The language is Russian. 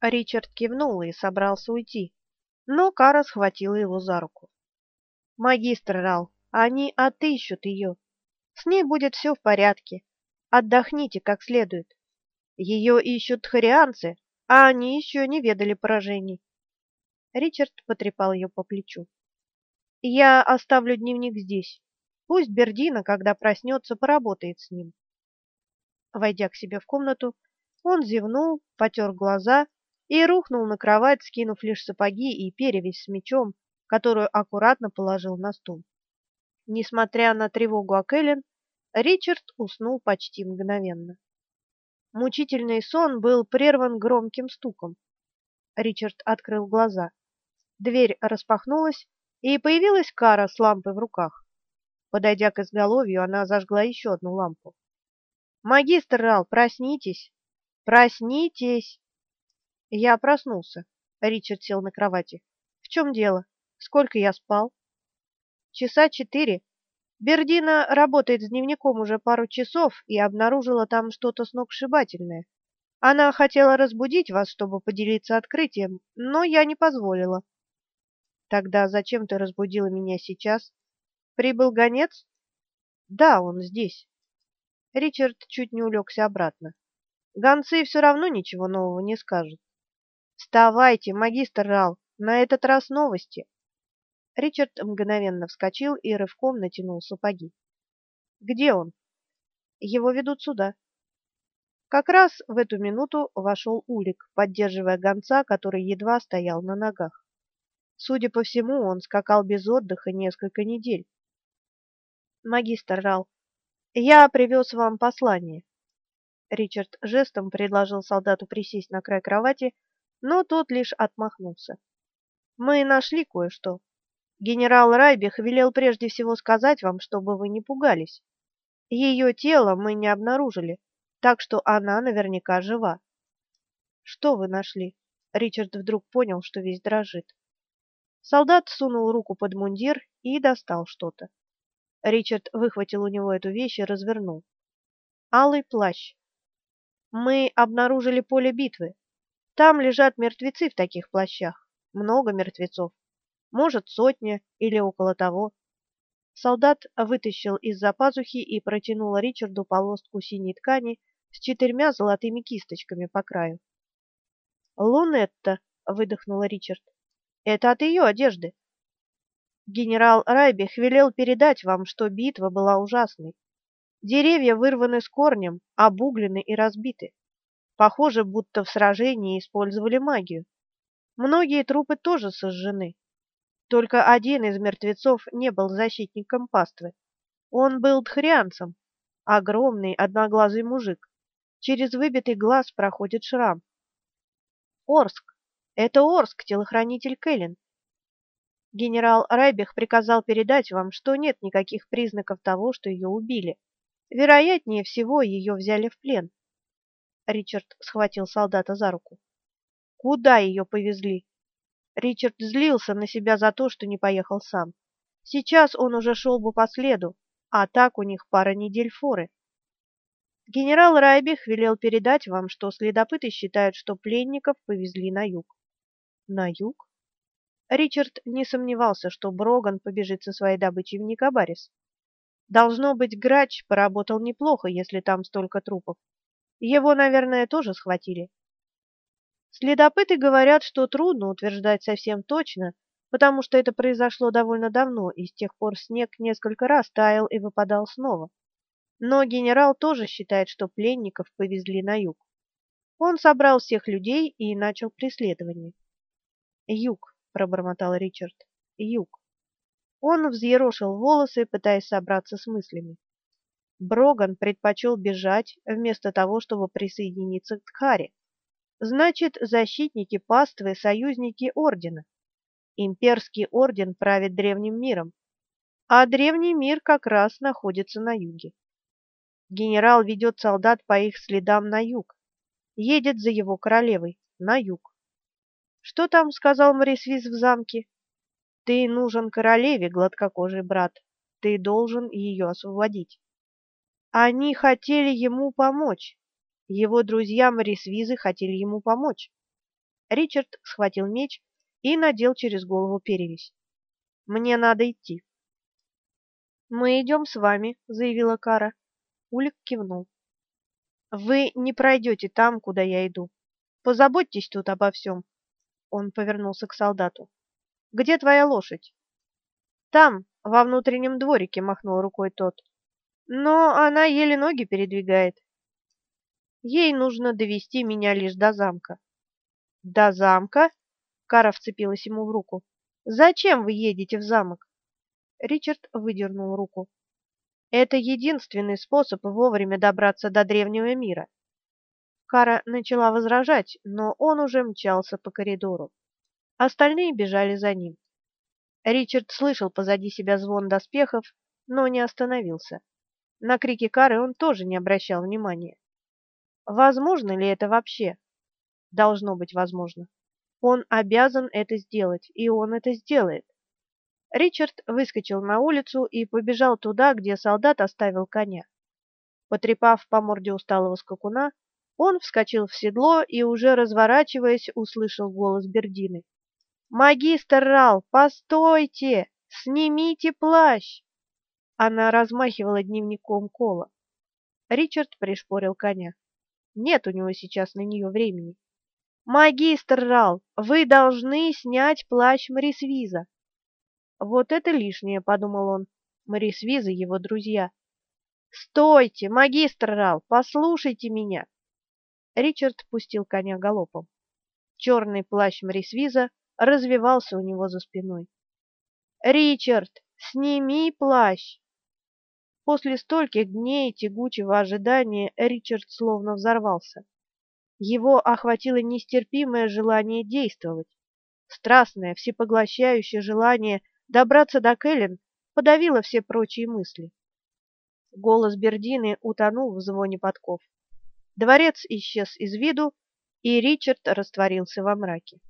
Ричард кивнул и собрался уйти, но Кара схватила его за руку. «Магистр Рал, они отыщут ее. С ней будет все в порядке. Отдохните как следует. Ее ищут тхарианцы, а они еще не ведали поражений. Ричард потрепал ее по плечу. Я оставлю дневник здесь. Пусть Бердина, когда проснется, поработает с ним. Войдя к себе в комнату, он зевнул, потер глаза и рухнул на кровать, скинув лишь сапоги и перевязь с мечом, которую аккуратно положил на стул. Несмотря на тревогу Акелен, Ричард уснул почти мгновенно. Мучительный сон был прерван громким стуком. Ричард открыл глаза. Дверь распахнулась, и появилась Кара с лампой в руках. Подойдя к изголовью, она зажгла еще одну лампу. «Магистр Рал, проснитесь! Проснитесь!» Я проснулся. Ричард сел на кровати. «В чем дело? Сколько я спал?» «Часа четыре. Бердина работает с дневником уже пару часов и обнаружила там что-то сногсшибательное. Она хотела разбудить вас, чтобы поделиться открытием, но я не позволила. Тогда зачем ты разбудила меня сейчас? Прибыл гонец? Да, он здесь. Ричард чуть не улегся обратно. Гонцы все равно ничего нового не скажут. Вставайте, магистр Рал, на этот раз новости. Ричард мгновенно вскочил и рывком натянул сапоги. Где он? Его ведут сюда. Как раз в эту минуту вошел Улик, поддерживая гонца, который едва стоял на ногах. Судя по всему, он скакал без отдыха несколько недель. Магистр Рал, я привез вам послание. Ричард жестом предложил солдату присесть на край кровати, но тот лишь отмахнулся. Мы нашли кое-что. Генерал Райбих велел прежде всего сказать вам, чтобы вы не пугались. Ее тело мы не обнаружили, так что она наверняка жива. Что вы нашли? Ричард вдруг понял, что весь дрожит. Солдат сунул руку под мундир и достал что-то. Ричард выхватил у него эту вещь и развернул. Алый плащ. Мы обнаружили поле битвы. Там лежат мертвецы в таких плащах. Много мертвецов может, сотня или около того. Солдат вытащил из-за пазухи и протянул Ричарду полоску синей ткани с четырьмя золотыми кисточками по краю. «Лунетта!» — выдохнула Ричард. «Это от ее одежды. Генерал Райбих велел передать вам, что битва была ужасной. Деревья вырваны с корнем, обуглены и разбиты. Похоже, будто в сражении использовали магию. Многие трупы тоже сожжены. Только один из мертвецов не был защитником паствы. Он был дхрянцем, огромный одноглазый мужик. Через выбитый глаз проходит шрам. Орск. Это Орск, телохранитель Кэлен. Генерал Райбих приказал передать вам, что нет никаких признаков того, что ее убили. Вероятнее всего, ее взяли в плен. Ричард схватил солдата за руку. Куда ее повезли? Ричард злился на себя за то, что не поехал сам. Сейчас он уже шел бы по следу, а так у них пара недель форы. Генерал Райбих велел передать вам, что следопыты считают, что пленников повезли на юг. На юг? Ричард не сомневался, что Броган побежит со своей добычей в Никобарис. Должно быть, Грач поработал неплохо, если там столько трупов. Его, наверное, тоже схватили. Следопыты говорят, что трудно утверждать совсем точно, потому что это произошло довольно давно, и с тех пор снег несколько раз таял и выпадал снова. Но генерал тоже считает, что пленников повезли на юг. Он собрал всех людей и начал преследование. «Юг», — пробормотал Ричард, — «юг». Он взъерошил волосы, пытаясь собраться с мыслями. Броган предпочел бежать вместо того, чтобы присоединиться к Тхаре. Значит, защитники паствы – союзники ордена. Имперский орден правит древним миром, а древний мир как раз находится на юге. Генерал ведет солдат по их следам на юг, едет за его королевой на юг. Что там сказал Морисвиз в замке? Ты нужен королеве, гладкокожий брат, ты должен ее освободить. Они хотели ему помочь, его друзья Морисвизы хотели ему помочь. Ричард схватил меч и надел через голову перевязь. Мне надо идти. Мы идем с вами, заявила Кара. Улик кивнул. Вы не пройдете там, куда я иду. Позаботьтесь тут обо всем. Он повернулся к солдату. Где твоя лошадь? Там, во внутреннем дворике, махнул рукой тот. Но она еле ноги передвигает. Ей нужно довести меня лишь до замка. До замка? Кара вцепилась ему в руку. Зачем вы едете в замок? Ричард выдернул руку. Это единственный способ вовремя добраться до древнего мира. Кара начала возражать, но он уже мчался по коридору. Остальные бежали за ним. Ричард слышал позади себя звон доспехов, но не остановился. На крики Кары он тоже не обращал внимания. Возможно ли это вообще? Должно быть возможно. Он обязан это сделать, и он это сделает. Ричард выскочил на улицу и побежал туда, где солдат оставил коня. Потрепав по морде усталого скакуна, он вскочил в седло и, уже разворачиваясь, услышал голос Бердины. «Магистр Рал, постойте! Снимите плащ!» Она размахивала дневником Кола. Ричард пришпорил коня. Нет у него сейчас на нее времени. «Магистр Рал, вы должны снять плащ Морисвиза!» «Вот это лишнее», — подумал он. «Морисвизы его друзья». «Стойте, магистр Рал, послушайте меня!» Ричард пустил коня галопом. Черный плащ Морисвиза развивался у него за спиной. «Ричард, сними плащ!» После стольких дней тягучего ожидания Ричард словно взорвался. Его охватило нестерпимое желание действовать. Страстное, всепоглощающее желание добраться до Кэлен подавило все прочие мысли. Голос Бердины утонул в звоне подков. Дворец исчез из виду, и Ричард растворился во мраке.